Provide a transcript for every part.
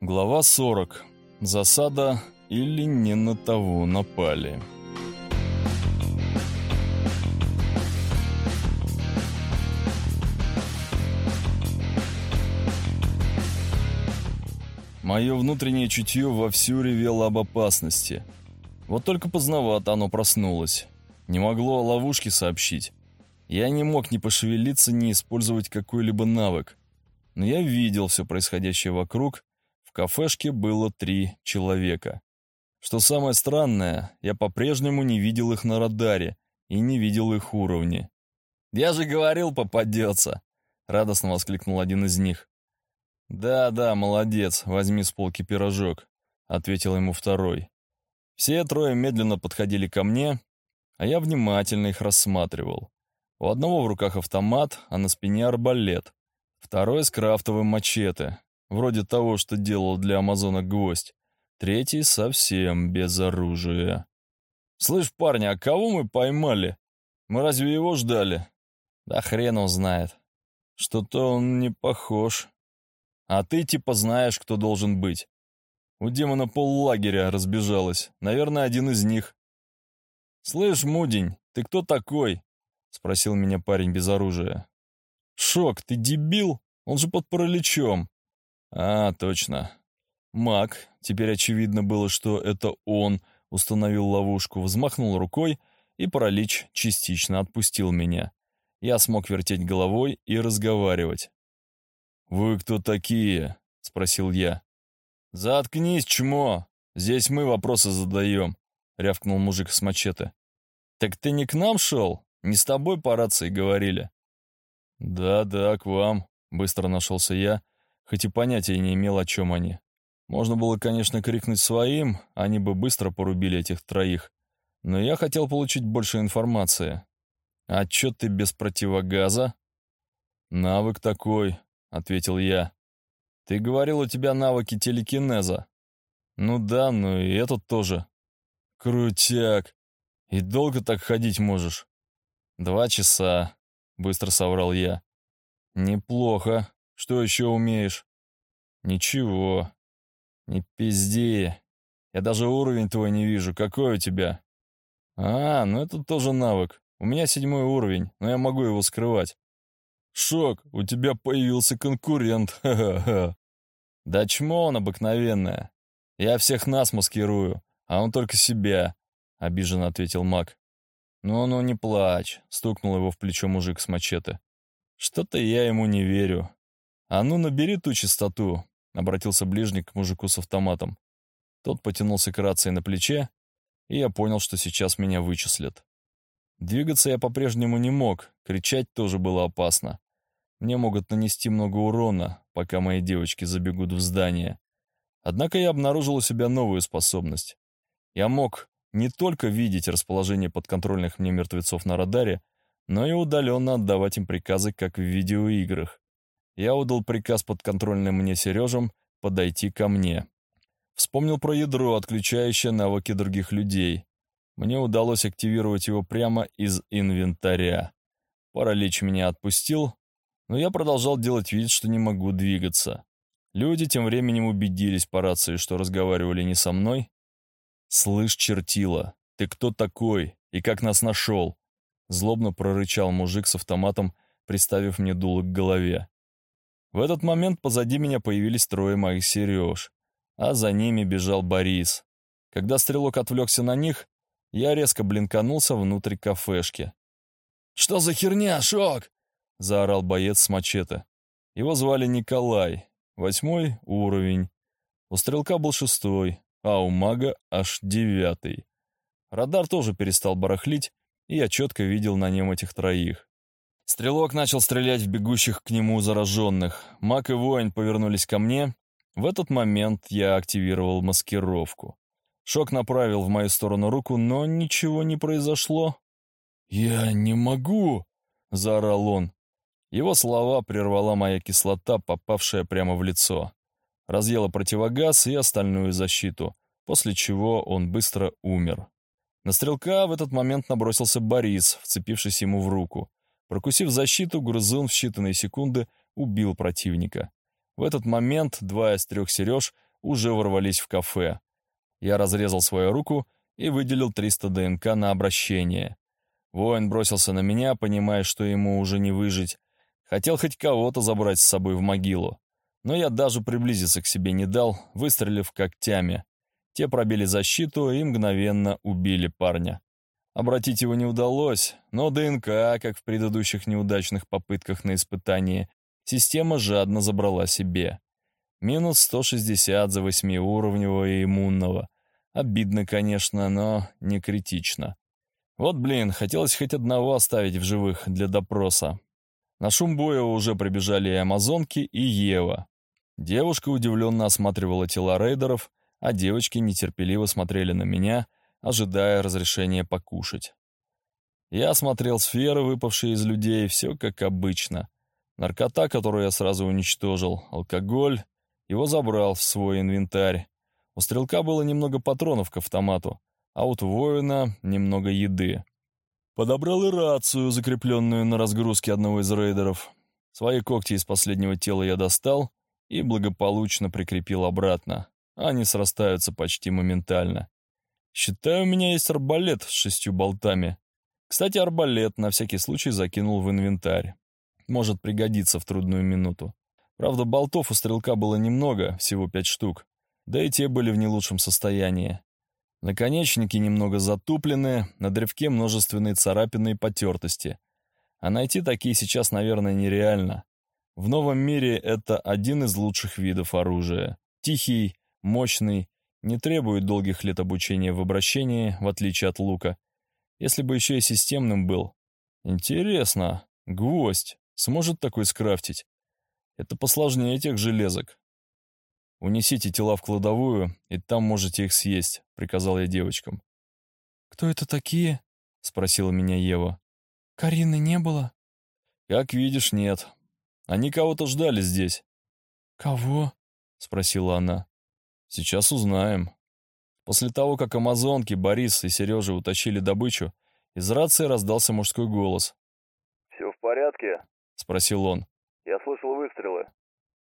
Глава 40. Засада или не на того напали. Мое внутреннее чутье вовсю ревело об опасности. Вот только поздновато оно проснулось. Не могло о ловушке сообщить. Я не мог ни пошевелиться, ни использовать какой-либо навык. Но я видел все происходящее вокруг. Кафешке было три человека. Что самое странное, я по-прежнему не видел их на радаре и не видел их уровни. «Я же говорил, попадется!» — радостно воскликнул один из них. «Да-да, молодец, возьми с полки пирожок», — ответил ему второй. Все трое медленно подходили ко мне, а я внимательно их рассматривал. У одного в руках автомат, а на спине арбалет. Второй с крафтовым мачете, вроде того, что делал для Амазона гвоздь. Третий совсем без оружия. «Слышь, парни, а кого мы поймали? Мы разве его ждали?» «Да хрен он знает. Что-то он не похож», а ты типа знаешь, кто должен быть. У демона поллагеря разбежалась. Наверное, один из них. «Слышь, Мудень, ты кто такой?» — спросил меня парень без оружия. «Шок, ты дебил? Он же под параличом». «А, точно. Маг, теперь очевидно было, что это он установил ловушку, взмахнул рукой, и паралич частично отпустил меня. Я смог вертеть головой и разговаривать. «Вы кто такие?» — спросил я. «Заткнись, чмо! Здесь мы вопросы задаем», — рявкнул мужик с мачете. «Так ты не к нам шел? Не с тобой по рации говорили?» «Да-да, к вам», — быстро нашелся я, хоть и понятия не имел, о чем они. Можно было, конечно, крикнуть своим, они бы быстро порубили этих троих. Но я хотел получить больше информации. «А чё ты без противогаза?» «Навык такой, — ответил я. «Ты говорил, у тебя навыки телекинеза». «Ну да, ну и этот тоже». «Крутяк! И долго так ходить можешь?» «Два часа», — быстро соврал я. «Неплохо. Что еще умеешь?» «Ничего. Не пизди. Я даже уровень твой не вижу. Какой у тебя?» «А, ну это тоже навык. У меня седьмой уровень, но я могу его скрывать». «Шок, у тебя появился конкурент, ха-ха-ха». «Да чмо он обыкновенное. Я всех нас маскирую, а он только себя», — обиженно ответил маг. «Ну-ну, не плачь», — стукнул его в плечо мужик с мачете. «Что-то я ему не верю». «А ну, набери ту частоту», — обратился ближник к мужику с автоматом. Тот потянулся к рации на плече, и я понял, что сейчас меня вычислят. Двигаться я по-прежнему не мог, кричать тоже было опасно. Мне могут нанести много урона, пока мои девочки забегут в здание. Однако я обнаружил у себя новую способность. Я мог не только видеть расположение подконтрольных мне мертвецов на радаре, но и удаленно отдавать им приказы, как в видеоиграх. Я удал приказ подконтрольным мне Сережам подойти ко мне. Вспомнил про ядро, отключающее навыки других людей. Мне удалось активировать его прямо из инвентаря. Паралич меня отпустил, но я продолжал делать вид, что не могу двигаться. Люди тем временем убедились по рации, что разговаривали не со мной. «Слышь, чертила, ты кто такой и как нас нашел?» Злобно прорычал мужик с автоматом, приставив мне дуло к голове. В этот момент позади меня появились трое моих Сереж, а за ними бежал Борис. Когда стрелок отвлекся на них, я резко блинканулся внутрь кафешки. «Что за херня, Шок?» — заорал боец с мачете. Его звали Николай, восьмой уровень. У стрелка был шестой, а у мага аж девятый. Радар тоже перестал барахлить, и я четко видел на нем этих троих. Стрелок начал стрелять в бегущих к нему зараженных. Маг и воин повернулись ко мне. В этот момент я активировал маскировку. Шок направил в мою сторону руку, но ничего не произошло. «Я не могу!» — заорал он. Его слова прервала моя кислота, попавшая прямо в лицо. Разъела противогаз и остальную защиту, после чего он быстро умер. На стрелка в этот момент набросился Борис, вцепившись ему в руку. Прокусив защиту, грузун в считанные секунды убил противника. В этот момент два из трех Сереж уже ворвались в кафе. Я разрезал свою руку и выделил 300 ДНК на обращение. Воин бросился на меня, понимая, что ему уже не выжить. Хотел хоть кого-то забрать с собой в могилу. Но я даже приблизиться к себе не дал, выстрелив когтями. Те пробили защиту и мгновенно убили парня. Обратить его не удалось, но ДНК, как в предыдущих неудачных попытках на испытании, система жадно забрала себе. Минус 160 за восьмиуровневого и иммунного. Обидно, конечно, но не критично. Вот, блин, хотелось хоть одного оставить в живых для допроса. На шум боя уже прибежали и амазонки, и Ева. Девушка удивленно осматривала тела рейдеров, а девочки нетерпеливо смотрели на меня, ожидая разрешения покушать. Я осмотрел сферы, выпавшие из людей, все как обычно. Наркота, которую я сразу уничтожил, алкоголь, его забрал в свой инвентарь. У стрелка было немного патронов к автомату, а у воина немного еды. Подобрал и рацию, закрепленную на разгрузке одного из рейдеров. Свои когти из последнего тела я достал и благополучно прикрепил обратно. Они срастаются почти моментально. Считаю, у меня есть арбалет с шестью болтами. Кстати, арбалет на всякий случай закинул в инвентарь. Может пригодиться в трудную минуту. Правда, болтов у стрелка было немного, всего пять штук. Да и те были в не лучшем состоянии. Наконечники немного затуплены, на древке множественные царапины и потертости. А найти такие сейчас, наверное, нереально. В новом мире это один из лучших видов оружия. Тихий, мощный, не требует долгих лет обучения в обращении, в отличие от лука. Если бы еще и системным был. Интересно, гвоздь сможет такой скрафтить? Это посложнее тех железок. «Унесите тела в кладовую, и там можете их съесть», — приказал я девочкам. «Кто это такие?» — спросила меня Ева. «Карины не было?» «Как видишь, нет. Они кого-то ждали здесь». «Кого?» — спросила она. «Сейчас узнаем». После того, как амазонки, Борис и Сережа утащили добычу, из рации раздался мужской голос. «Все в порядке?» — спросил он. «Я слышал выстрелы».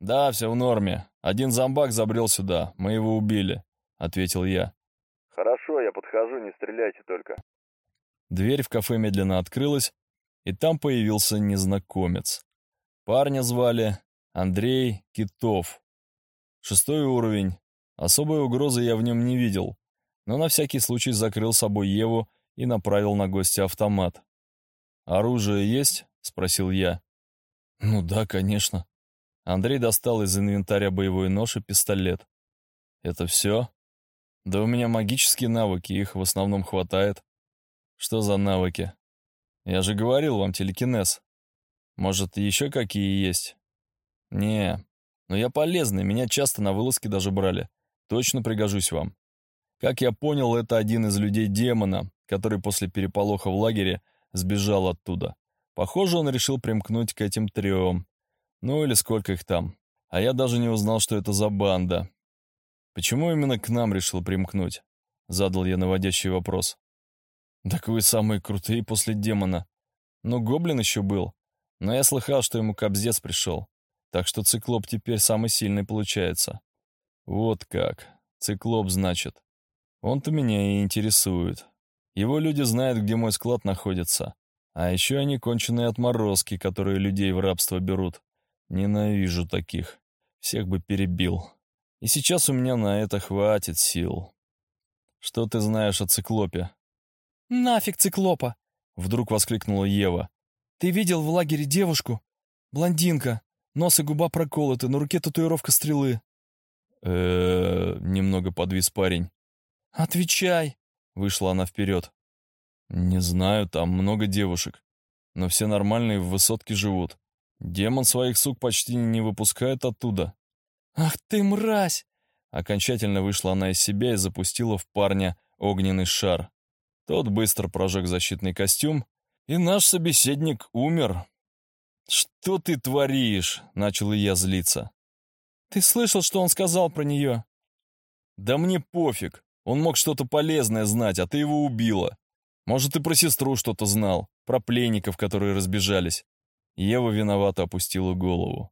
«Да, все в норме. Один зомбак забрел сюда, мы его убили», — ответил я. «Хорошо, я подхожу, не стреляйте только». Дверь в кафе медленно открылась, и там появился незнакомец. Парня звали Андрей Китов. Шестой уровень. Особой угрозы я в нем не видел, но на всякий случай закрыл собой Еву и направил на гостя автомат. «Оружие есть?» — спросил я. «Ну да, конечно», Андрей достал из инвентаря боевой нож и пистолет. «Это все?» «Да у меня магические навыки, их в основном хватает». «Что за навыки?» «Я же говорил вам телекинез. Может, еще какие есть?» «Не, но я полезный, меня часто на вылазки даже брали. Точно пригожусь вам». Как я понял, это один из людей демона, который после переполоха в лагере сбежал оттуда. Похоже, он решил примкнуть к этим трем, ну или сколько их там. А я даже не узнал, что это за банда. Почему именно к нам решил примкнуть? Задал я наводящий вопрос. Так вы самые крутые после демона. Ну, гоблин еще был. Но я слыхал, что ему кобздец пришел. Так что циклоп теперь самый сильный получается. Вот как. Циклоп, значит. Он-то меня и интересует. Его люди знают, где мой склад находится. А еще они конченые отморозки, которые людей в рабство берут. Ненавижу таких. Всех бы перебил. И сейчас у меня на это хватит сил. Что ты знаешь о циклопе? Нафиг циклопа! Вдруг воскликнула Ева. Ты видел в лагере девушку? Блондинка. Нос и губа проколоты, на руке татуировка стрелы. Э немного подвис парень. «Отвечай!» — вышла она вперед. «Не знаю, там много девушек, но все нормальные в высотке живут. Демон своих сук почти не выпускает оттуда. «Ах ты, мразь!» Окончательно вышла она из себя и запустила в парня огненный шар. Тот быстро прожег защитный костюм, и наш собеседник умер. «Что ты творишь?» — начал и я злиться. «Ты слышал, что он сказал про нее?» «Да мне пофиг. Он мог что-то полезное знать, а ты его убила. Может, и про сестру что-то знал, про пленников, которые разбежались. Ева виновато опустила голову.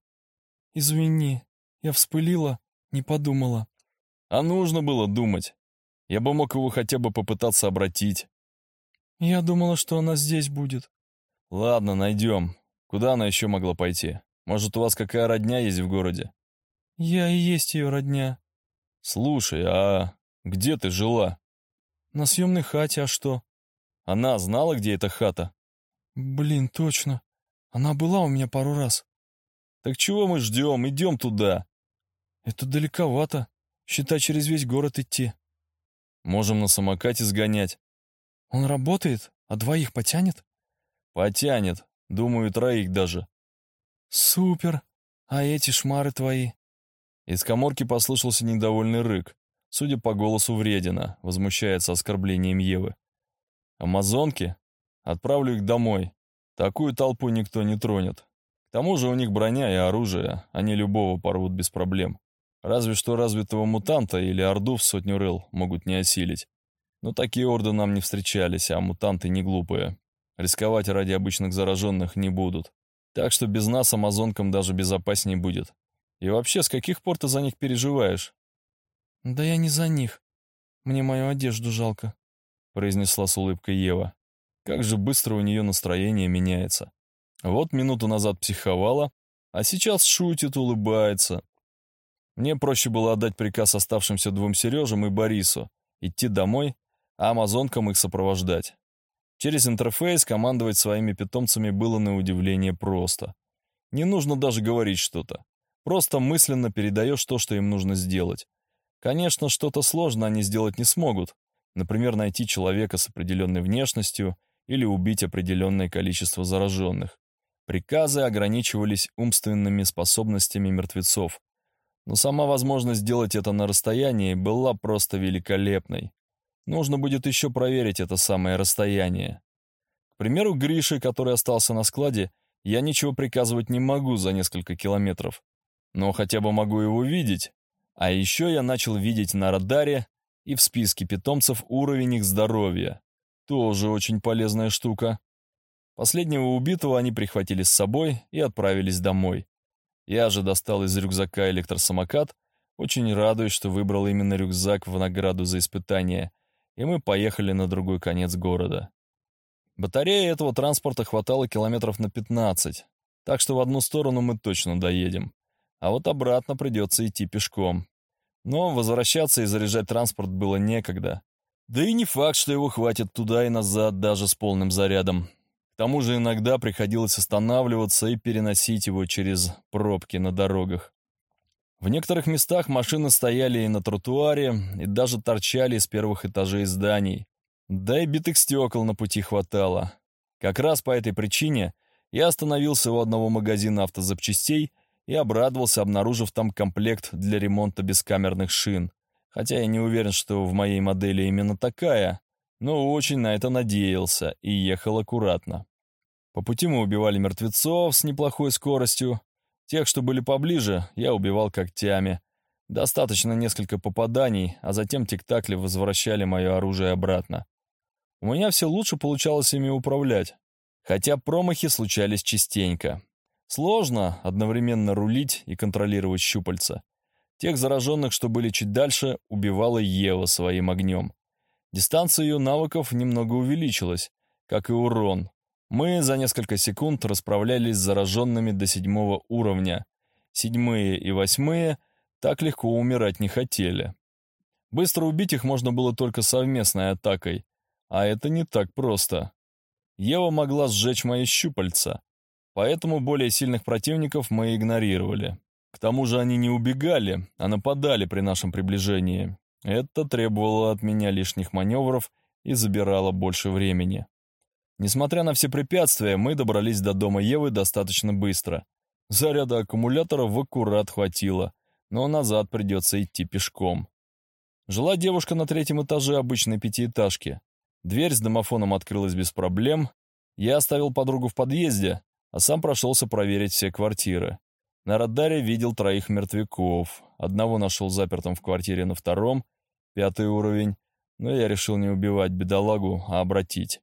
«Извини, я вспылила, не подумала». А нужно было думать. Я бы мог его хотя бы попытаться обратить. Я думала, что она здесь будет. Ладно, найдем. Куда она еще могла пойти? Может, у вас какая родня есть в городе? Я и есть ее родня. Слушай, а где ты жила? На съемной хате, а что? Она знала, где эта хата? Блин, точно. Она была у меня пару раз. Так чего мы ждем? Идем туда. Это далековато. Считай, через весь город идти. Можем на самокате сгонять. Он работает, а двоих потянет? Потянет. Думаю, троих даже. Супер. А эти шмары твои? Из коморки послышался недовольный рык. Судя по голосу вредина, возмущается оскорблением Евы. Амазонки? Отправлю их домой. Такую толпу никто не тронет. К тому же у них броня и оружие, они любого порвут без проблем. Разве что развитого мутанта или орду в сотню рыл могут не осилить. Но такие орды нам не встречались, а мутанты не глупые. Рисковать ради обычных зараженных не будут. Так что без нас амазонкам даже безопаснее будет. И вообще, с каких пор ты за них переживаешь? Да я не за них. Мне мою одежду жалко, произнесла с улыбкой Ева. Как же быстро у нее настроение меняется. Вот минуту назад психовала, а сейчас шутит, улыбается. Мне проще было отдать приказ оставшимся двум Сережам и Борису идти домой, а амазонкам их сопровождать. Через интерфейс командовать своими питомцами было на удивление просто. Не нужно даже говорить что-то. Просто мысленно передаешь то, что им нужно сделать. Конечно, что-то сложно они сделать не смогут. Например, найти человека с определенной внешностью или убить определенное количество зараженных. Приказы ограничивались умственными способностями мертвецов. Но сама возможность сделать это на расстоянии была просто великолепной. Нужно будет еще проверить это самое расстояние. К примеру, Грише, который остался на складе, я ничего приказывать не могу за несколько километров. Но хотя бы могу его видеть. А еще я начал видеть на радаре и в списке питомцев уровень их здоровья. Тоже очень полезная штука. Последнего убитого они прихватили с собой и отправились домой. Я же достал из рюкзака электросамокат, очень радуюсь, что выбрал именно рюкзак в награду за испытание, и мы поехали на другой конец города. Батареи этого транспорта хватало километров на 15, так что в одну сторону мы точно доедем, а вот обратно придется идти пешком. Но возвращаться и заряжать транспорт было некогда. Да и не факт, что его хватит туда и назад даже с полным зарядом. К тому же иногда приходилось останавливаться и переносить его через пробки на дорогах. В некоторых местах машины стояли и на тротуаре, и даже торчали из первых этажей зданий. Да и битых стекол на пути хватало. Как раз по этой причине я остановился у одного магазина автозапчастей и обрадовался, обнаружив там комплект для ремонта бескамерных шин. Хотя я не уверен, что в моей модели именно такая, но очень на это надеялся и ехал аккуратно. По пути мы убивали мертвецов с неплохой скоростью, Тех, что были поближе, я убивал когтями. Достаточно несколько попаданий, а затем тиктакли возвращали мое оружие обратно. У меня все лучше получалось ими управлять, хотя промахи случались частенько. Сложно одновременно рулить и контролировать щупальца. Тех зараженных, что были чуть дальше, убивала Ева своим огнем. Дистанция ее навыков немного увеличилась, как и урон, мы за несколько секунд расправлялись с зараженными до седьмого уровня. Седьмые и восьмые так легко умирать не хотели. Быстро убить их можно было только совместной атакой, а это не так просто. Ева могла сжечь мои щупальца, поэтому более сильных противников мы игнорировали. К тому же они не убегали, а нападали при нашем приближении. Это требовало от меня лишних маневров и забирало больше времени. Несмотря на все препятствия, мы добрались до дома Евы достаточно быстро. Заряда аккумулятора в аккурат хватило, но назад придется идти пешком. Жила девушка на третьем этаже обычной пятиэтажки. Дверь с домофоном открылась без проблем. Я оставил подругу в подъезде, а сам прошелся проверить все квартиры. На радаре видел троих мертвяков. Одного нашел запертым в квартире на втором, пятый уровень, но я решил не убивать бедолагу, а обратить.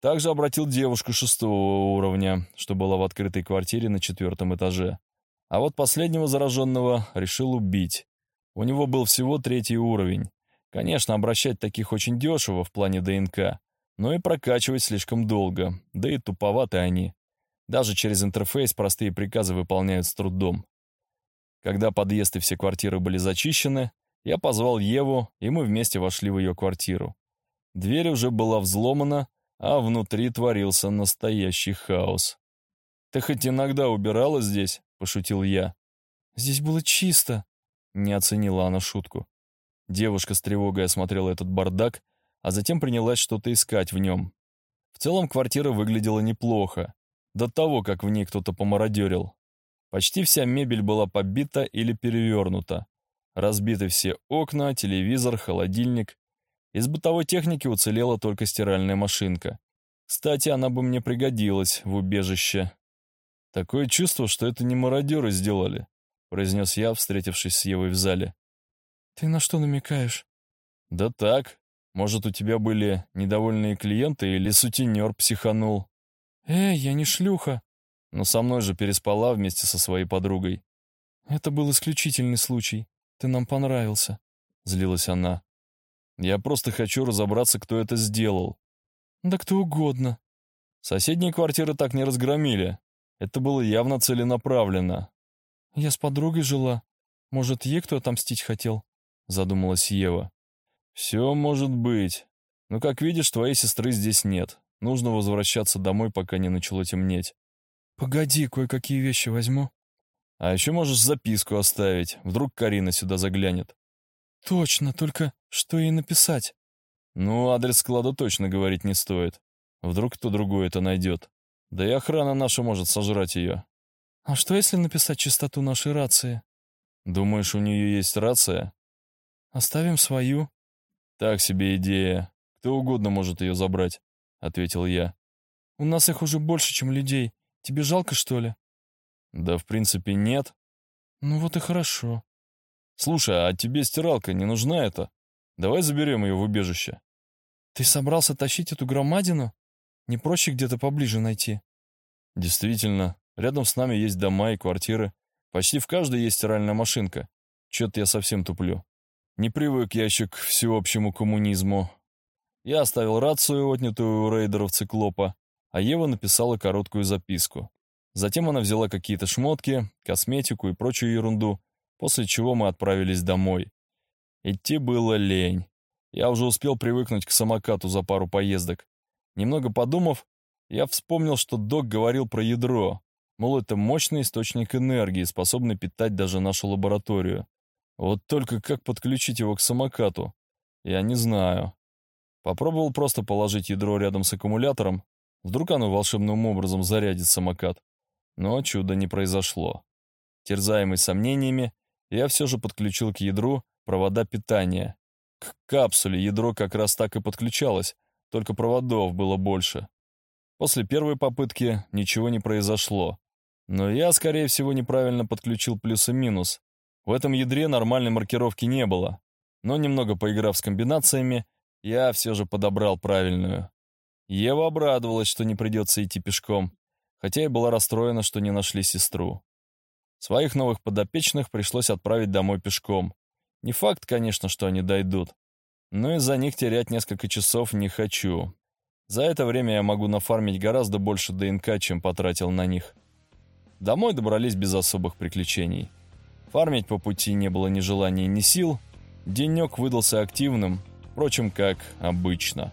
Также обратил девушку шестого уровня, что была в открытой квартире на четвертом этаже. А вот последнего зараженного решил убить. У него был всего третий уровень. Конечно, обращать таких очень дешево в плане ДНК, но и прокачивать слишком долго, да и туповаты они. Даже через интерфейс простые приказы выполняют с трудом. Когда подъезд и все квартиры были зачищены, я позвал Еву, и мы вместе вошли в ее квартиру. Дверь уже была взломана, а внутри творился настоящий хаос. «Ты хоть иногда убирала здесь?» — пошутил я. «Здесь было чисто», — не оценила она шутку. Девушка с тревогой осмотрела этот бардак, а затем принялась что-то искать в нем. В целом квартира выглядела неплохо, до того, как в ней кто-то помародерил. Почти вся мебель была побита или перевернута. Разбиты все окна, телевизор, холодильник. Из бытовой техники уцелела только стиральная машинка. Кстати, она бы мне пригодилась в убежище. Такое чувство, что это не мародеры сделали, произнес я, встретившись с Евой в зале. Ты на что намекаешь? Да так. Может, у тебя были недовольные клиенты или сутенер психанул? Эй, я не шлюха. Но со мной же переспала вместе со своей подругой. Это был исключительный случай. Ты нам понравился. Злилась она. Я просто хочу разобраться, кто это сделал. Да кто угодно. Соседние квартиры так не разгромили. Это было явно целенаправленно. Я с подругой жила. Может, ей кто отомстить хотел? Задумалась Ева. Все может быть. Но, как видишь, твоей сестры здесь нет. Нужно возвращаться домой, пока не начало темнеть. Погоди, кое-какие вещи возьму. А еще можешь записку оставить. Вдруг Карина сюда заглянет. Точно, только что ей написать? Ну, адрес склада точно говорить не стоит. Вдруг кто другой это найдет. Да и охрана наша может сожрать ее. А что, если написать частоту нашей рации? Думаешь, у нее есть рация? Оставим свою. Так себе идея. Кто угодно может ее забрать, ответил я. У нас их уже больше, чем людей. Тебе жалко, что ли? Да, в принципе, нет. Ну вот и хорошо. Слушай, а тебе стиралка не нужна это? Давай заберем ее в убежище. Ты собрался тащить эту громадину? Не проще где-то поближе найти? Действительно, рядом с нами есть дома и квартиры. Почти в каждой есть стиральная машинка. Чё-то я совсем туплю. Не привык я еще к всеобщему коммунизму. Я оставил рацию, отнятую у рейдеров Циклопа, а Ева написала короткую записку. Затем она взяла какие-то шмотки, косметику и прочую ерунду, после чего мы отправились домой. Идти было лень. Я уже успел привыкнуть к самокату за пару поездок. Немного подумав, я вспомнил, что док говорил про ядро. Мол, это мощный источник энергии, способный питать даже нашу лабораторию. Вот только как подключить его к самокату? Я не знаю. Попробовал просто положить ядро рядом с аккумулятором. Вдруг оно волшебным образом зарядит самокат. Но чуда не произошло. Терзаемый сомнениями, я все же подключил к ядру провода питания. К капсуле ядро как раз так и подключалось, только проводов было больше. После первой попытки ничего не произошло. Но я, скорее всего, неправильно подключил плюс и минус. В этом ядре нормальной маркировки не было. Но немного поиграв с комбинациями, я все же подобрал правильную. Ева обрадовалась, что не придется идти пешком, хотя и была расстроена, что не нашли сестру. Своих новых подопечных пришлось отправить домой пешком. Не факт, конечно, что они дойдут. Но из-за них терять несколько часов не хочу. За это время я могу нафармить гораздо больше ДНК, чем потратил на них. Домой добрались без особых приключений. Фармить по пути не было ни желания, ни сил. Денек выдался активным, впрочем, как обычно.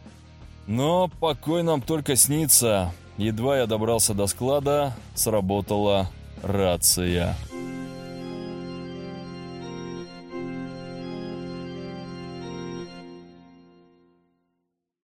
Но покой нам только снится. Едва я добрался до склада, сработала рация.